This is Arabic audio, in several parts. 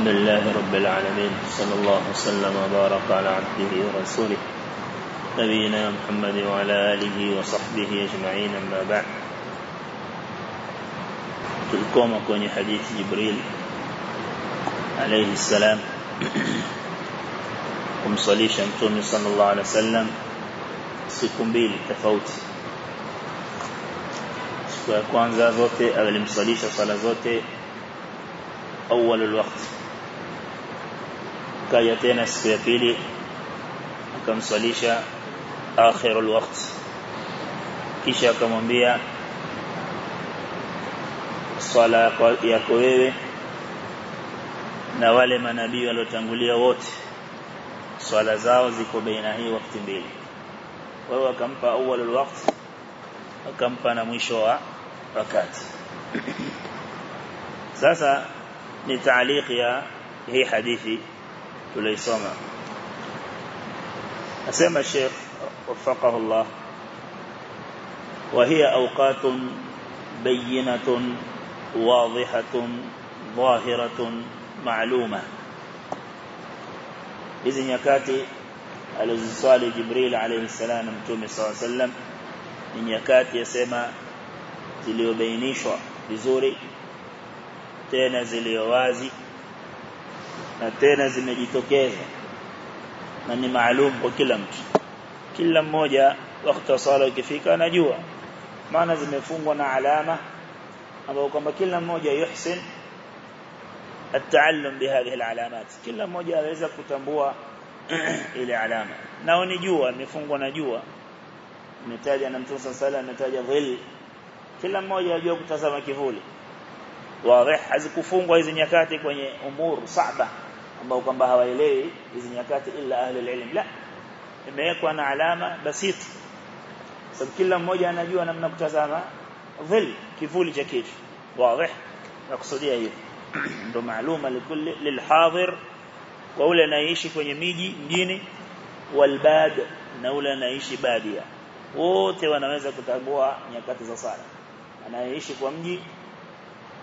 الحمد لله رب العالمين صلى الله وسلم وبارك على عبده ورسوله نبينا محمد وعلى آله وصحبه أجمعين أما بعد. تلكم كوني حديث جبريل عليه السلام. Kumsalisha mtume sallallahu alaihi wasallam siku mbili tofauti siku ya kwanza zote alimsalisha sala zote awwal alwaqt kaja tena siku ya pili akamswalisha akhirul waqt. Kisha akamwambia swala yako wewe na wale manabii waliotangulia wote swala zao ziko baina hii wakati mbili. Wao akampa awwalul waqt akampa na mwisho wa wakati sasa ni taaliki ya hii hadithi tulisoma asema Sheikh وفقه الله وهي أوقات بينة واضحة ظاهرة معلومة hizi nyakati aliziswali Jibril alayhi salam Mtume SAW sallam ni nyakati yasema ziliobainishwa vizuri tena zilio wazi na tena zimejitokeza na ni maalum kwa kila mtu kila mmoja wakati wa sala ukifika anajua maana zimefungwa na alama ambapo kwamba kila mmoja yuhsin التعلم بهذه العلامات kila mmoja aweza kutambua ile alama nao ni jua imefungwa na jua imetaja na Mtume sala ametaja dhil kila mmoja ajua kutazama kivuli wazi hazikufungwa hizi nyakati kwenye umur saba Ambao kwamba hawaelewi hizi nyakati illa ahli ilm la imewekwa na alama basit sababu kila mmoja anajua namna kutazama dhil kivuli cha kitu wazi nakusudia hiyo ndo maaluma likulli lilhadir kwa ule anaishi kwenye miji mjini walbad na ule anaishi badia wote wanaweza kutambua nyakati za sala anayeishi kwa mji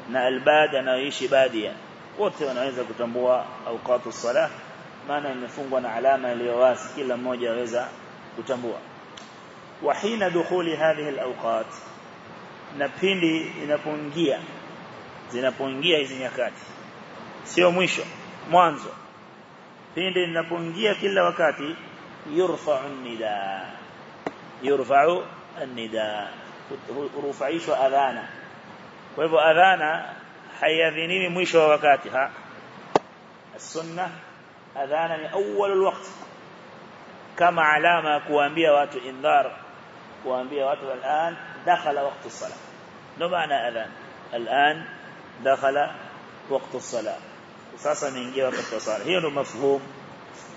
na albad anayeishi badia wote wanaweza kutambua awqatu salah maana imefungwa na alama iliyo wazi kila mmoja aweza kutambua wa hina dukhuli hadhihi alawqat na pindi inapoingia zinapoingia hizi nyakati sio mwisho mwanzo pindi linapoingia kila wakati yurfa'u nida yurfa'u an-nida rufaishwa adhana kwa hivyo adhana حياذيني مويش وركاتها السنة أذانا أول الوقت. كما علامة كوانبيا وات إنذار كوانبيا وات الآن دخل وقت الصلاة. نبعنا أذان؟ الآن دخل وقت الصلاة. خصاصا من جيوة التصالح هي مفهوم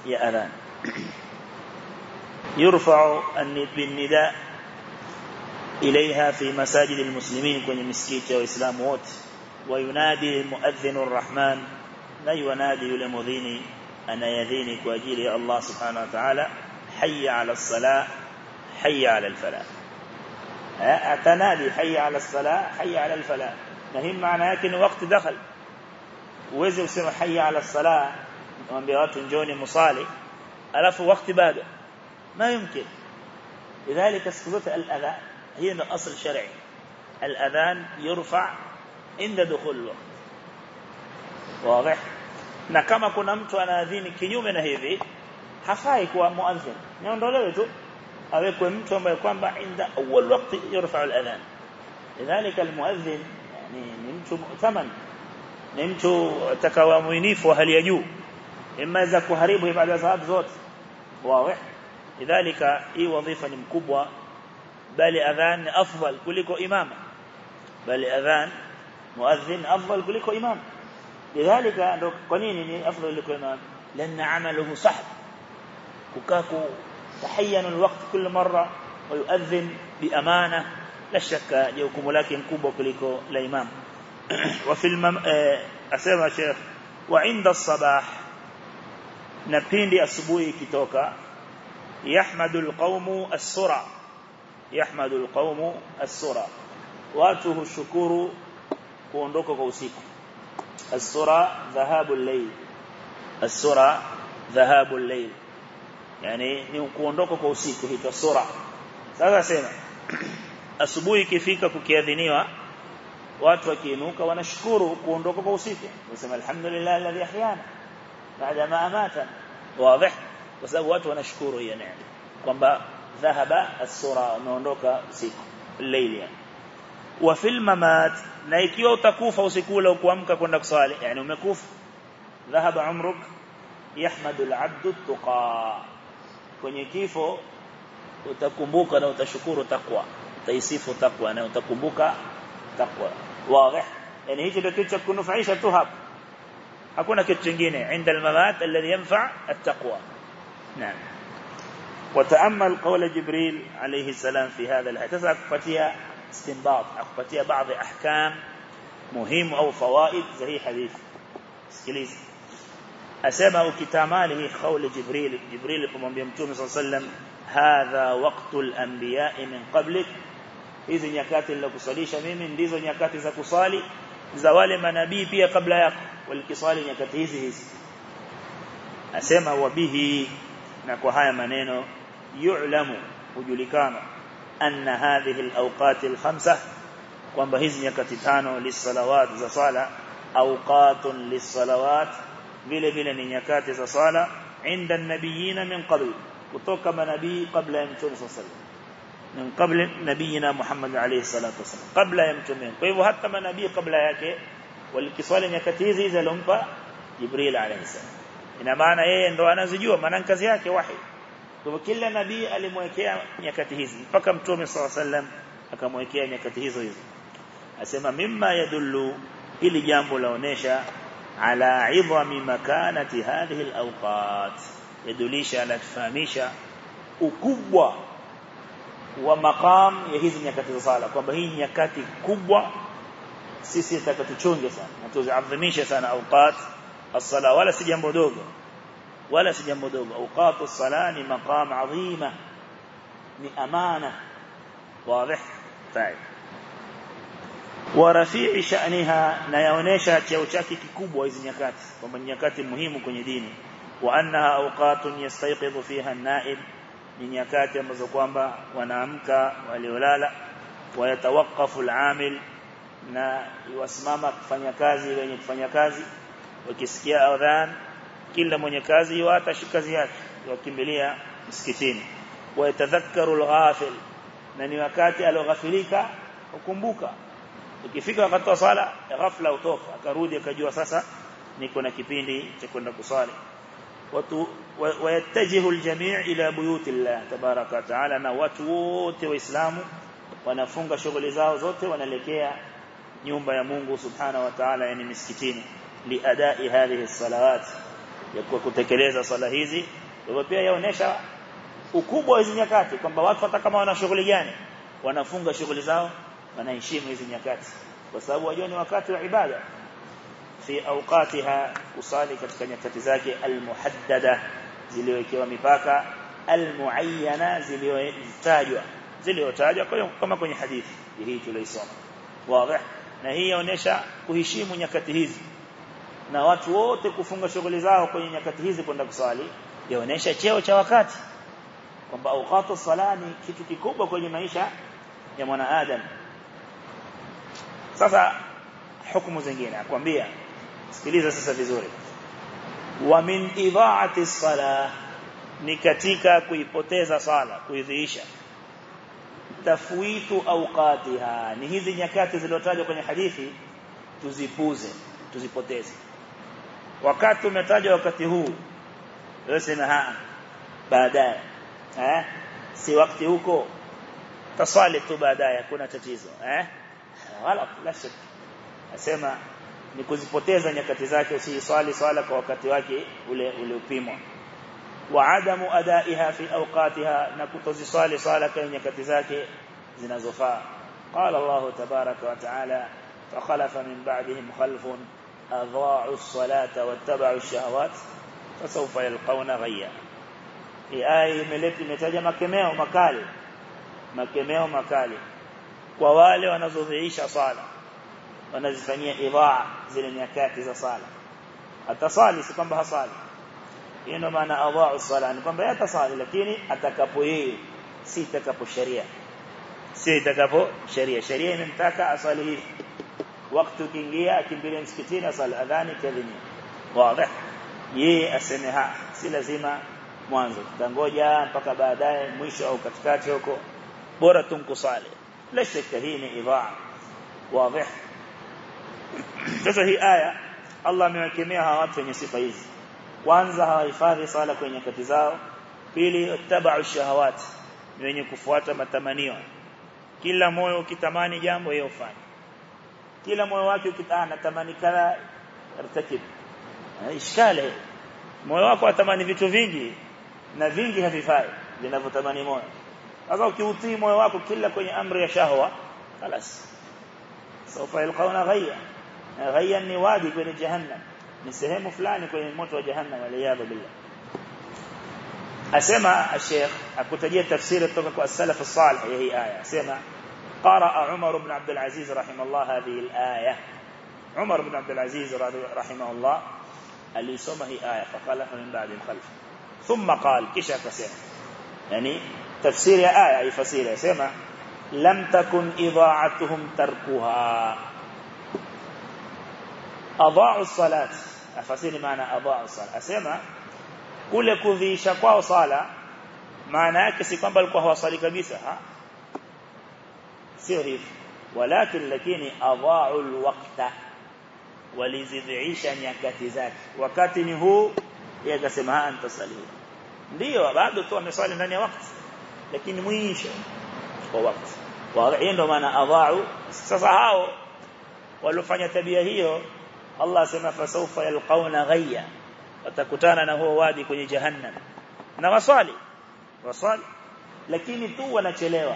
يا أذان. يرفع بالنداء إليها في مساجد المسلمين كون مسكيتي وإسلام موت وينادي مؤذن الرحمن لا ينادي لمذين أن يذيني كواجيلي الله سبحانه وتعالى حي على الصلاة حي على الفلاح. أتنادي حي على الصلاة حي على الفلاح. مهم معنى لكن وقت دخل. وزي وسمى حي على الصلاة وانبيرات جوني مصالي ألف وقت بعد ما يمكن. لذلك سكوت الأذان هي من أصل شرعي الأذان يرفع عند دخول الوقت واضح na kama kuna mtu anaadhini kinyume na hivi hafai kuwa muadhin niondolewe tu awekwe mtu ambaye kwamba inda awwal waqti yurfa al-adhan lidhalika al-muadhin yani ni mtu mu'taman ni mtu atakawa muinifu wa hali ya juu imaweza kuharibu ibada za zote wazi lidhalika hii wadhifa ni mkubwa bali adhan ni afdal kuliko imama bali adhan مؤذن أفضل لك إمام. لذلك قنيني أفضل لك إمام. لأن عمله صحب كوكاكو تحين الوقت كل مرة ويؤذن بأمانة. لا شك يوكم ولكن كوبا كليكو لإمام وفي المم... آه، أسيرنا شيخ وعند الصباح نبين دي أسبوعي كتوكا. يحمد القوم السرى. يحمد القوم السرى. واته الشكور kuondoka kwa usiku السرى ذهاب الليل السرى ذهاب الليل yani ni kuondoka kwa usiku huitwa sura sasa sema asubuhi ikifika kukiadhiniwa watu wakiinuka wanashukuru kuondoka kwa usiku wasema alhamdulillah alladhi ahyana baada ma amata wazi kwa sababu watu wanashukuru hiyo neema kwamba dhahaba as-sura umeondoka usiku layli yani wa fil mamat na ikiwa utakufa usiku ule kuamka kwenda kusali yani umekufa dhahaba umruk yahmadu al-abdu tuqa kwenye kifo utakumbuka na utashukuru takwa utaisifu takwa na utakumbuka takwa wazi yani hicho ndio kitu cha kunufaisha tu hapo hakuna kitu kingine inda al-mamat alladhi yanfa at-taqwa naam وتأمل قول جبريل عليه السلام في هذا الحديث استنباط. عقبتي بعض أحكام مهم أو فوائد. زي حديث سكليز أسمه كتاماله خول جبريل. جبريل قمم بيمتوه صلى الله عليه وسلم هذا وقت الأنبياء من قبلك. إذا نيكات لك صلي شميم إذا نيكات إذا كصالي زوال ما نبي بي قبل يق والكصال نيكات إذا أسمه وبه. نكوهاي منينو. يعلم. وجلكانه أن هذه الأوقات الخمسة وانبهزني كتتانو للصلوات زا صالة أوقات للصلوات بلا بلا نيكات زا صالة عند النبيين من قبل وتوكب نبي قبل يمتون صلى الله عليه وسلم. من قبل نبينا محمد عليه الصلاة والسلام قبل يمتون فإذا حتى ما نبي قبل يكي والكسوال نيكاتيزي ذا لنبا جبريل عليه السلام. إنما أنا إيه إن دوانا زجوة منان كزياكي واحد kwa kila nabii alimwekea nyakati hizi mpaka mtume alayhi wasallam akamwekea nyakati hizo hizo asema mimma yadullu ili jambo laonesha ala idhami makanati hadhihi alawqat yadulisha ala tufahamisha ukubwa wa maqam ya hizi nyakati za sala kwamba hii nyakati kubwa sisi tutakatuchunge sana na tuziadhimishe sana awqat as-sala wala si jambo dogo ولا تجمدوا أوقات الصلاة مقام عظيمة لأمانة واضح؟ فائد ورفيع شأنها نيونيشا تيوشاكي كيكوب وإذن ومنيكات ومن يكات مهم كن يدين وأنها أوقات يستيقظ فيها النائب من يكات مزقوانبا ونعمك وليولالا. ويتوقف العامل نا iwasimama kufanya kazi wenye kufanya kazi kila mwenye kazi yuata kazi yake wakimbilia msikitini wayatadhakkaru al-ghafil na ni wakati aloghafilika ukumbuka ukifika wakati wa sala ghafla utoka akarudi akajua sasa niko na kipindi cha kwenda kusali watu الجميع إلى بيوت الله تبارك وتعالى na watu wote waislamu wanafunga shughuli zao zote wanaelekea nyumba ya Mungu subhanahu wa ta'ala yani misikitini liadai hadhihi salawat ya kutekeleza sala hizi. Hivyo pia yaonesha ukubwa wa hizi nyakati kwamba watu hata kama wana shughuli gani wanafunga shughuli zao wanaheshimu hizi nyakati. Kwa sababu wajua ni wakati wa ibada. Fi awqatiha usali katika nyakati zake almuhaddada zilizowekewa mipaka almuayyana zilizotajwa zilizotajwa kama kwenye hadithi hii tuloisoma wazi. Na hii inaonyesha kuheshimu nyakati hizi na watu wote kufunga shughuli zao kwenye nyakati hizi kwenda kuswali yaonesha cheo cha wakati kwamba awqatu sala ni kitu kikubwa kwenye maisha ya mwanadamu sasa hukumu zingine akwambia sikiliza sasa vizuri. Wa min idaati salah ni katika kuipoteza sala kuidhiisha. Tafwitu awqatiha ni hizi nyakati zilizotajwa kwenye hadithi tuzipuze tuzipoteze wakati umetajwa wakati huu wewe haa baadaye eh si wakati huko tasali tu baadaye hakuna tatizo eh wala la shaka asema ni kuzipoteza nyakati zake usiswali swala kwa wakati wake ule ule upimwa wa adamu adaiha fi awqatiha na kutoziswali swala kwa nyakati zake zinazofaa qala Allah tabaraka wa taala fakhalafa min ba'dihim khalfun أضاعوا الصلاة واتبعوا الشهوات فسوف يلقون غيا. في آية ملتي متاجة مكمئة مكالي مكمئة مكالي ووالي ونزوذعيش صالة. ونزفني إضاعة زل نكاتز صالة. التصالي سيكون بها صالة. إنه ما أنا أضاعوا الصلاة. نكون بها تصالي لكني أتكبه إيه؟ سيتكب الشريع سيتكب الشريعة. الشريع من تاكا أصالي wakati ukiingia akimbilia msikitini asali adhani kadhini wazi yeye aseme ha si lazima mwanzo. Tutangoja mpaka baadaye mwisho au katikati huko. Bora tumkusali. La shaka hii ni idhaa wazi sasa hii aya Allah amewakemea hawa watu wenye sifa hizi. Kwanza hawahifadhi sala kwenye nyakati zao. Pili tabau shahawat wenye kufuata matamanio. Kila moyo ukitamani jambo yeye ufanye kila moyo wake ukitana tamani kadha irtakib ishkale moyo wako atamani vitu vingi na vingi havifai vinavyotamani moyo sasa ukiutii moyo wako kila kwenye amri ya shahwa خلاص سوف يلقون غيا غيا ni wadi kwenye jahannam ni sehemu fulani kwenye moto wa jahannam waliyadha billah asema Sheikh akutajia tafsiri kutoka kwa salaf salih ya hii aya asema قرأ عمر بن عبد العزيز رحمه الله هذه الآية. عمر بن عبد العزيز رحمه الله اللي سمه آية. فقال من بعد خلف ثم قال كشا فسيح؟ يعني تفسير آية أي فسير سيما. لم تكن إضاعتهم تركها. أضاعوا الصلاة. أفسير معنى أضاعوا الصلاة. أسيما كل كذي شكوا صلاة معنى كسي قنبل كهو صلي كبيسة سهرف ولكن لكني أضاع الوقت. ولذيذ عيشا يا ذاك. وكاتني هو يقسمها أنت صليم ليه؟ بعد تو نصلي ثاني وقت لكن مويش هو وقت. وعين ما أنا أضاع سصحاو ولو فني تبيه هيو الله سمع فسوف يلقون غيا. وتكتانا هو وادي كني جهنم. نوصالي وصالي وصالي لكن تو ونا تشليوا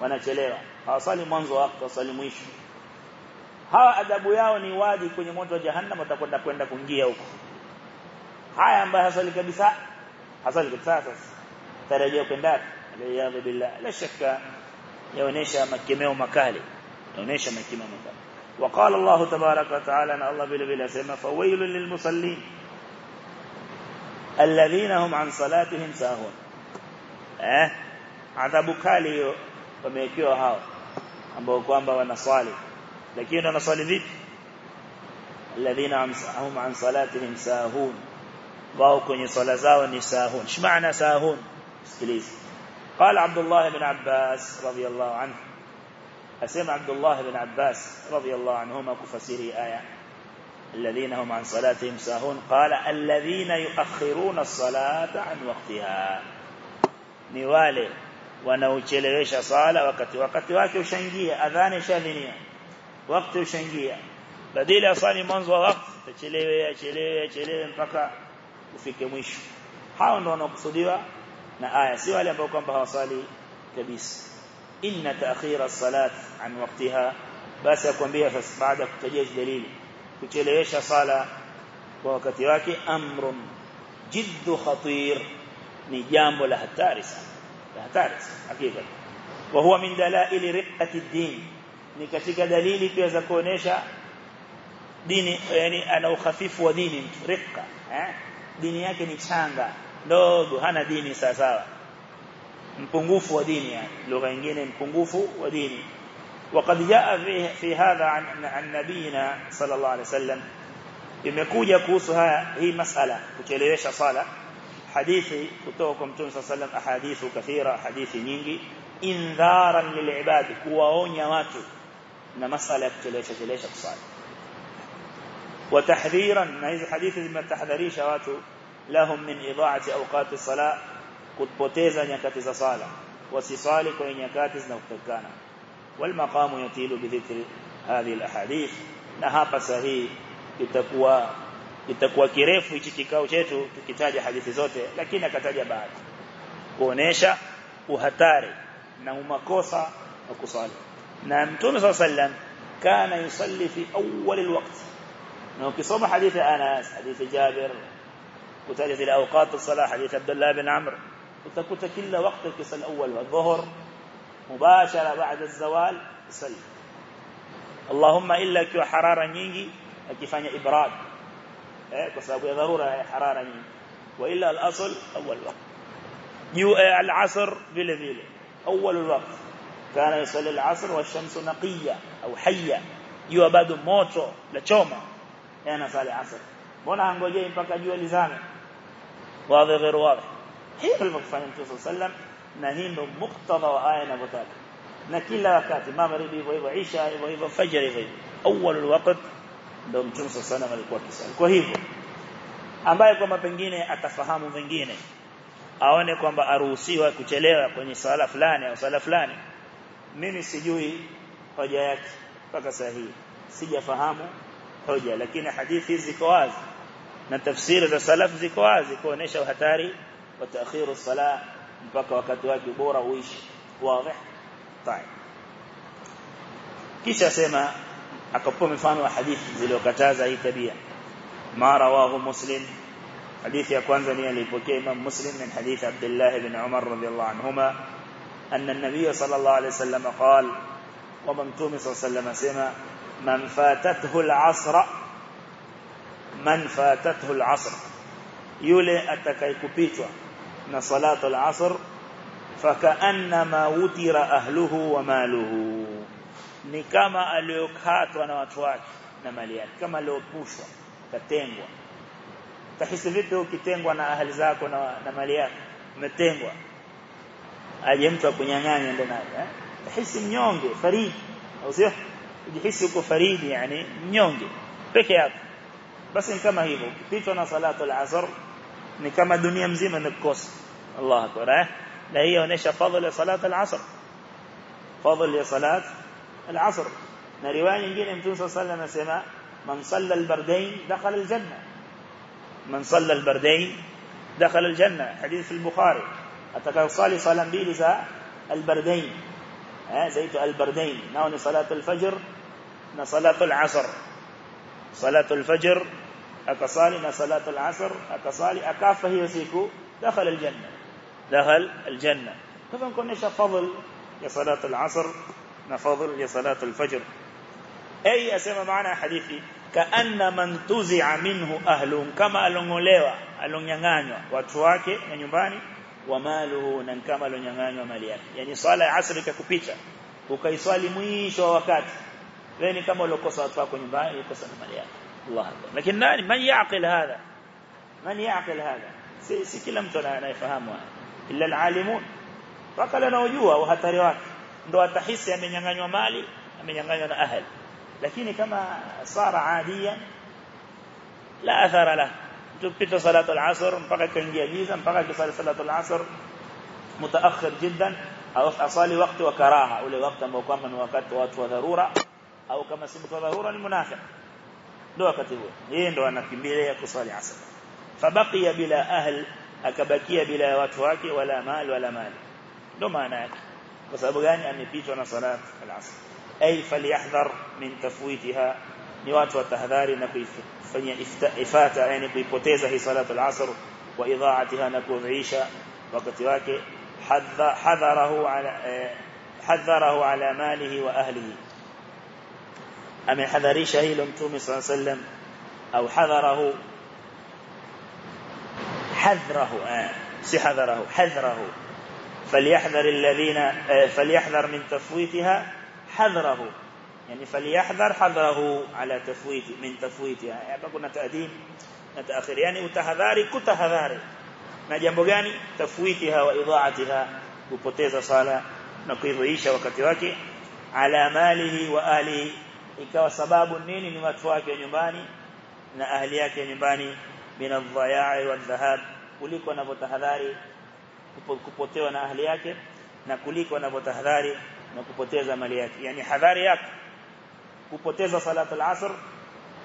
ونا تشليوا hawasali mwanzo wakati wasali mwisho hawa adabu yao ni wadi kwenye moto wa jahannam watakwenda kwenda kuingia huko haya ambaye hasali kabisa hasali kabisa sasa tarajia kwenda aliyadhi billah la shakka yaonesha makemeo makali yaonesha makemeo makali وقال الله تبارك وتعالى ان الله بلا بلا سما فويل للمصلين الذين هم عن صلاتهم ساهون eh adhabu kali hiyo wamewekewa hao ambao kwamba wanaswali. Lakini wanaswali vipi? Alladhina hum an salatihim sahun. Wao kwenye swala zao ni sahun. Shmaana sahun? Sikiliza قال عبد الله بن عباس رضي الله عنه أسمع عبد الله بن عباس رضي الله عنهما كفسير آية الذين هم عن صلاتهم ساهون قال الذين يؤخرون الصلاة عن وقتها نوالي wanaochelewesha sala wakati wakati wake ushaingia adhani shadhinia wakati ushaingia badala ya swali mwanzo wa wakati tachelewe achelewe achelewe mpaka ufike mwisho hao ndio wanaokusudiwa na aya si wale ambao kwamba hawasali kabisa inna ta'khira as-salat an waqtiha basi akwambia sasa baada ya kutajia dalili kuchelewesha sala kwa wakati wake amrun jiddu khatir ni jambo la hatari sana hatari hakika wa huwa min dalail riqqati ad-din ni katika dalili pia za kuonesha dini yani ana ukhafifu wa dini riqqa eh dini yake ni changa ndogo hana dini sawa sawa mpungufu wa dini yani lugha nyingine mpungufu wa dini وقد جاء في في هذا عن عن نبينا صلى الله عليه وسلم imekuja kuhusu haya hii masala kuchelewesha sala hadithi kutoka kwa mtume وسلم ahadithu kathira hadithi nyingi indharan lilibad kuwaonya watu na masala ya kuchelewesha chelewesha kusali وتحذيرا na hizi hadithi zimetahadharisha watu lahum min idaati awqati as-salah kupoteza nyakati za sala wasisali kwenye nyakati zinazotakana والمقام يطيل بذكر هذه الاحاديث na hapa sahihi itakuwa itakuwa kirefu hichi kikao chetu tukitaja hadithi zote lakini akataja baadhi kuonesha uhatari na umakosa wa kusali na mtume صلى الله kana yusalli fi awwal alwaqt na ukisoma hadithi Anas hadithi Jabir kutaja zile awqat as-salah hadithi Abdullah bin Amr utakuta kila wakati kisal awwal wa dhuhr مباشرة بعد الزوال يصلي Allahumma illa ikiwa harara nyingi akifanya ibrad eh kwa sababu ya dharura ya harara nyingi illa al-asl awwal waqt juu al-asr vile vile al-waqt kana yusalli al-asr wa ash-shamsu naqiyya au hayya jua bado moto la choma yana sali asr mbona angojei mpaka jua lizame wazi غير واضح hiyo alivyofanya Mtume sallam na hii ndio muktadha wa aya inavyotaka na kila wakati magharibi hivyo hivyo isha hivyo hivyo fajr hivyo hivyo awwal alwaqt ndio Mtume sallam alikuwa kisali kwa hivyo ambaye kwamba pengine atafahamu vingine aone kwamba aruhusiwa kuchelewa kwenye sala fulani au sala fulani mimi sijui hoja yake mpaka saa hii sijafahamu hoja lakini hadithi ziko wazi na tafsiri za salaf ziko wazi kuonesha hatari wa taakhiru sala mpaka wakati wake bora uishi wazi طيب kisha sema akapoa mfano wa hadithi zilizokataza hii tabia ma rawahu muslim hadithi ya kwanza ni alipokea imam muslim min hadith abdullah ibn umar radhiyallahu anhuma anna an-nabiy sallallahu alayhi wasallam qala kwamba mtume sallallahu alayhi wasallam man fatathu al-asr man fatathu al-asr yule atakayekupitwa na salatu al-asr fakaannama wutira ahluhu wa maluhu ni kama aliyokatwa na watu wake na mali yake kama aliyopushwa katengwa tahisi vipi ukitengwa na ahli zako na, na mali yako umetengwa aje mtu akunyang'anya ndio naye eh tahisi mnyonge faridi au sio ujihisi uko faridi yani mnyonge peke yako basi ni kama hivyo ukipitwa na salatu al-asr ni kama dunia mzima imekukosa Allah akbar eh na hii inaonyesha fadhila ya salat al-asr fadhila ya salat العصر. من رواية نجيل أمتون صلى الله عليه وسلم من صلى البردين دخل الجنة. من صلى البردين دخل الجنة. حديث في البخاري. أتكى صالي صلى الله البردين. زيت البردين. نون صلاة الفجر صلاة العصر. صلاة الفجر أكصالي نصلاة العصر أكصالي أكافه سيكو؟ دخل الجنة. دخل الجنة. كيف نكون نشى فضل يا صلاة العصر نفضل يا صلاة الفجر. أي أسمى معنا حديثي؟ كأن من تزع منه أهل كما ألونغوليوا ألونغيانغانيوا. واتواكي من يباني وماله ننكما ألونغيانغانيوا مليان يعني صلاة عصر ككوبيتا. وكيصالي مويش ووقات لأن كما لو لوكوسا أتواكو يباني لوكوسا مليان الله أكبر. لكن من يعقل هذا؟ من يعقل هذا؟ سيكلمتنا أنا يفهمها. إلا العالمون. فقال أنا وجوه وهتريوات ndo atahisi amenyang'anywa mali amenyang'anywa na ahli lakini kama sara adia la athara la tupita salatu al-asr mpaka kaingia giza mpaka kisali salatu al-asr mutaakhir jiddan au asali wakati wa karaha ule wakati ambao kwamba ni wakati wa watu wa dharura au kama si mtu dharura ni munafiq ndo wakati huo yeye ndo anakimbilia kusali asr fabaqiya bila ahl akabakia bila watu wake wala mali wala mali ndo maana yake kwa sababu gani amepitwa na salat al-asr ay falyahdhar min tafwitiha ni watu watahadhari na kuifanyia ifata yani kuipoteza hii salat al-asr wa idha'atiha na kuisha wakati wake hadharahu ala hadharahu ala malihi wa ahlihi amehadharisha hilo mtume صلى الله عليه وسلم au hadharahu آه سي حذره حذره فليحذر الذين فليحذر من تفويتها حذره يعني فليحذر حذره على تفويت من تفويتها يعني كنا تأديم نتأخر يعني وتهذاري كتهذاري na jambo gani tafwitiha wa idhaatiha kupoteza sala na kuidhiisha wakati wake ala malihi wa ahlihi ikawa sababu nini ni watu wake nyumbani na ahli yake nyumbani min adh-dhaya'i wadh-dhahab kuliko anavyotahadhari kupotewa na ahli yake na kuliko anavyotahadhari na kupoteza mali yake. Yani hadhari yako kupoteza salatu al-asr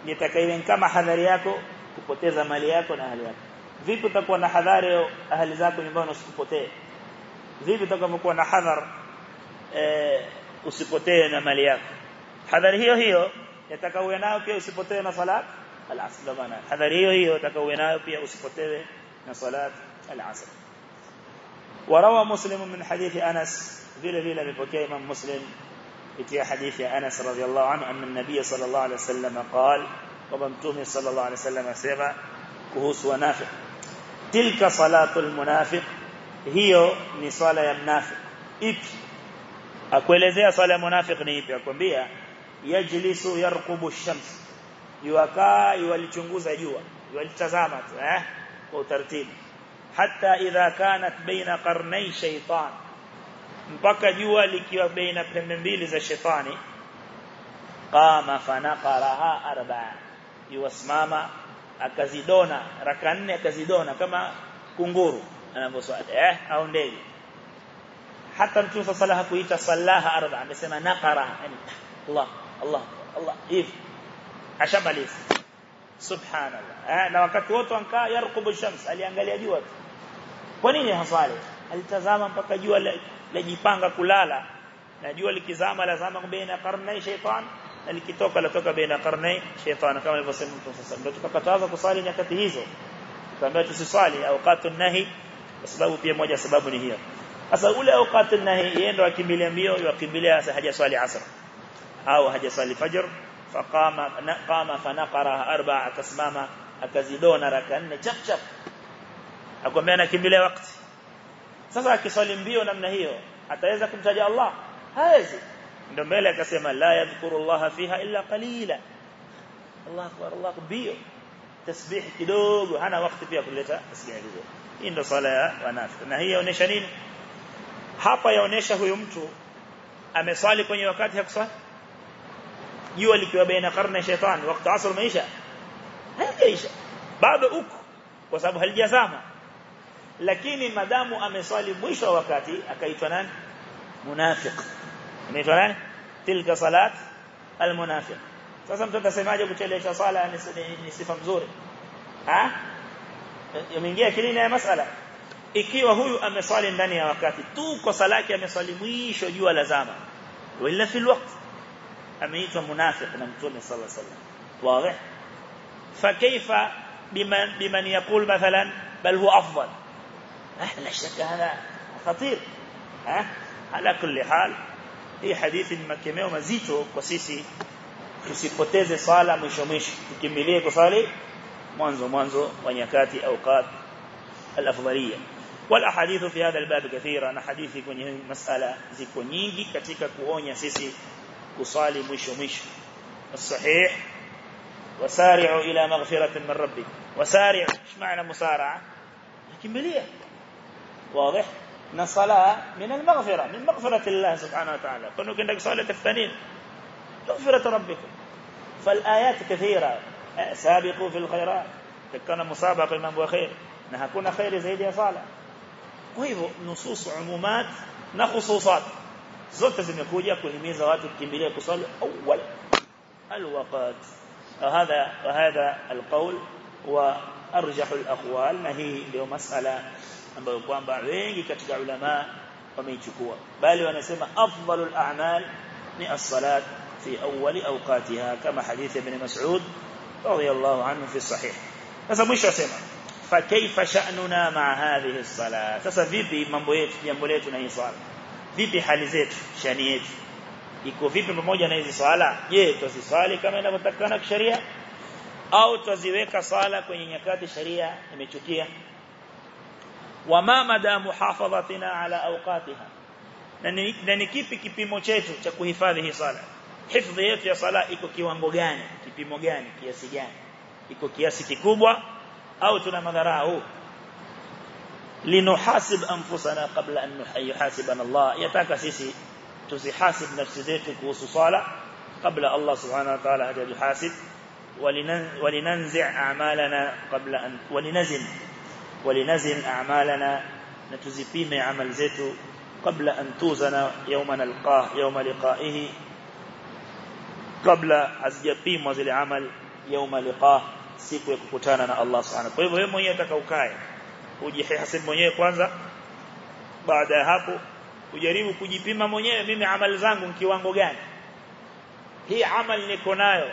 nitakaiwe kama hadhari yako kupoteza mali yako na ahli yako. Vipi utakuwa na hadhari ahli zako nyumbani usikupotee vipi utakapokuwa na hadhar eh usipotee na mali yako? Hadhari hiyo hiyo yatakawe nayo pia usipotee na salat al-asr. Maana hadhari hiyo hiyo yatakawe nayo pia usipotee na salat al-asr وروى مسلم من حديث أنس. ذيلا ذيلا ببكي من مسلم. إتيا حديث أنس رضي الله عنه أن النبي صلى الله عليه وسلم قال وبمتومي صلى الله عليه وسلم سيما كهوس ونافق. تلك صلاة المنافق هي نصالة المنافق إبي أقول إذا صلى المنافق نيبي أقول بيها يجلس يرقب الشمس. يوكا يوالي تشنغوز أجوا يوالي تزامت وترتيب حتى إذا كانت بين قرني شيطان. مبكى جوا لكيو بين قرنبيل إذا شيطان. قام فنقرها أربع يو اسماما أكزيدونا. ركن أكزيدونا كما كنغورو. أنا بسؤال إيه؟ أو نيجي حتى نشوف صلاها كويتا صلاها أربع بسما نقرها. يعني الله الله الله. إيف. عشان ماليس سبحان الله. إيه؟ لو كتوت وانكا يرقب الشمس. اللي أنقل يدي وقت kwa nini haswali alitazama mpaka jua lajipanga kulala na jua likizama lazama baina qarnai shaytan na likitoka latoka baina qarnai shaytan kama alivyosema Mtume sasa ndio tukakataza kusali nyakati hizo tukaambia tusiswali awqatu nahi kwa sababu pia moja sababu ni hiyo sasa ule awqatu nahi yeye ndo akimbilia mbio yakimbilia hajaswali asr au hajaswali fajr faqama qama fanaqara arba'a akasimama akazidona raka nne chap akwambia nakimbilia wakati sasa akiswali mbio namna hiyo ataweza kumtaja Allah hawezi ndio mbele akasema la yadhkuru Allah fiha illa qalila Allah akbar Allah bio tasbih kidogo hana wakati pia kuleta tasbih hizo hii ndio swala ya wanafiki na hii inaonyesha nini hapa yaonesha huyu mtu ameswali kwenye wakati hakuswali jua likiwa baina karne shetani wakati asr maisha haijaisha bado uko kwa sababu halijazama lakini madamu ameswali mwisho wa wakati akaitwa nani munafiq inaitwa nani tilka salat almunafiq sasa mtu atasemaje kuchelewesha swala ni sifa nzuri ha yameingia akilini ya masala ikiwa huyu ameswali ndani ya wakati tu kwa sala yake ameswali mwisho jua lazama wala fil waqt ameitwa munafiq na mtume sallallahu alaihi wasallam wazi فكيف بمن بمن يقول مثلا بل هو افضل إيه، لا شك هذا خطير ها؟ على كل حال في حديث ما كمل وما مكيمه ومزيتو كسيسي تسيبوتيزي صلاه مش مش تكمليه كصلي منذ منذ ونيكاتي أوقات الأفضلية. والأحاديث في هذا الباب كثيرة. أنا حديثي كني مسألة زيكو نيغي ketika kuonya سيسي kusali mwisho mwisho الصحيح وسارعوا إلى مغفرة من ربك. وسارعوا إيش معنى مسارعة؟ تكمليه واضح؟ إن الصلاة من المغفرة من مغفرة الله سبحانه وتعالى. كنك عندك صلاة الثنين مغفرة ربكم فالآيات كثيرة. سابقوا في الخيرات. تكون مسابقة من ابو خير. إنها كنا خير زيد يا صالح. وهي نصوص عمومات نخصوصات زوت زمكوجا كهيميزا watu kimbilia kusali awwal alwaqat hadha wa hadha alqawl wa arjah alaqwal ma hi li masala ambayo kwamba wengi katika ulama wameichukua bali wanasema afdalul a'mal ni as-salat fi awwal awqatiha kama hadith ibn Mas'ud radiyallahu anhu fi sahih sasa mwisho asema fa kaifa sha'nuna ma hadhihi as-salat sasa vipi mambo yetu jambo letu na hii swala vipi hali zetu shani yetu iko vipi pamoja na hizi swala je tuziswali kama inavyotakana kisheria au tuziweka swala kwenye nyakati sharia imechukia وما مدى محافظتنا على أوقاتها. لأن كيف كيف موشيتو تكو هفاذه صلاة حفظ يتو صلاة إكو كيوانبو غاني كيف موغاني كياسي غاني إكو كياسي كيكوبوا أو تنا مذراه لنحاسب أنفسنا قبل أن يحاسبنا الله يتاكا سيسي تسيحاسب نفسي ذاتك وصصالة قبل الله سبحانه وتعالى حتى يحاسب ولننزع أعمالنا قبل أن ولنزم ولنزن أعمالنا نتزفيم عمل زيت قبل أن توزن يوم نلقاه يوم لقائه قبل أزيبيم زي العمل يوم لقاه سيكو يكوتاننا الله سبحانه. كيف هي مهية كوكاية ujihi hasib mwenyewe kwanza baada ya hapo ujaribu kujipima mwenyewe mimi amali zangu ni kiwango gani hii amali niko nayo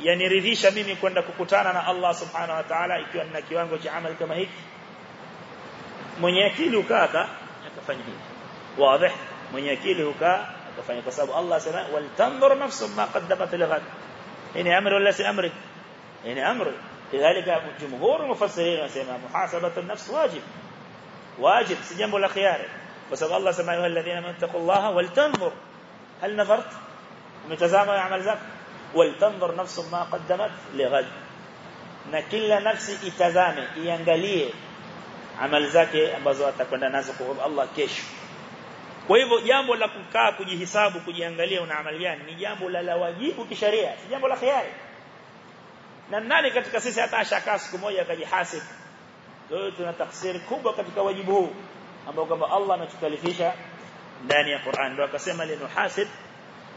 yaniridhisha mimi kwenda kukutana na Allah subhanahu wa ta'ala ikiwa nina kiwango cha amali kama hiki mwenye akili ukaa akafanya hivi wazi mwenye akili ukaa kufanya kwa sababu Allah sema wal tanzur nafsun ma qaddamat lighad ini amri wala si amri ini amri lidhalika jumhur mufassirin wasema muhasabatu an-nafs wajib wajib si jambo la khiyari kwa sababu Allah sema ayyuhal ladhina taqullaha wal tanzur hal nadhart umetazama amal zako tanzur nafsun ma qaddamat lighad na kila nafsi itazame iangalie amali zake ambazo atakwenda nazo kwa Allah kesho kwa hivyo jambo la kukaa kujihisabu kujiangalia una amali gani ni jambo la la wajibu kisheria si jambo la khiari na nani katika sisi hata ashakaa siku moja akajihasib kwa hiyo tuna tafsiri kubwa katika wajibu huu ambao kwamba Allah ametukalifisha ndani ya Qur'an ndio akasema linuhasib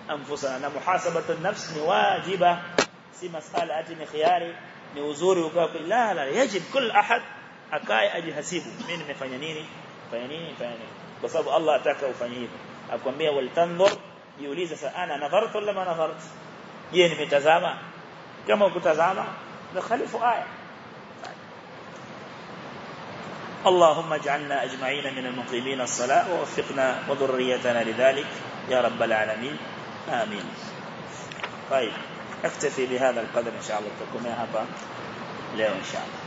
anfusana na muhasabatu an-nafs ni wajiba si masala ati ni khiari ni uzuri ukawa la la yajib kul ahad akae ajihasibu mimi nimefanya nini fanya nini fanya nini kwa sababu Allah ataka ufanye hivyo akwambia wal tanzur jiulize sasa ana nadhartu wala ma nadhartu je nimetazama kama ukutazama nakhalifu aya اللهم اجعلنا أجمعين من المقيمين الصلاة ووفقنا وذريتنا لذلك يا رب العالمين آمين. طيب اكتفي بهذا القدر إن شاء الله تكون هذا اليوم إن شاء الله.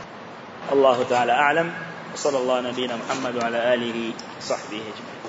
الله تعالى أعلم وصلى الله نبينا محمد وعلى آله وصحبه أجمعين.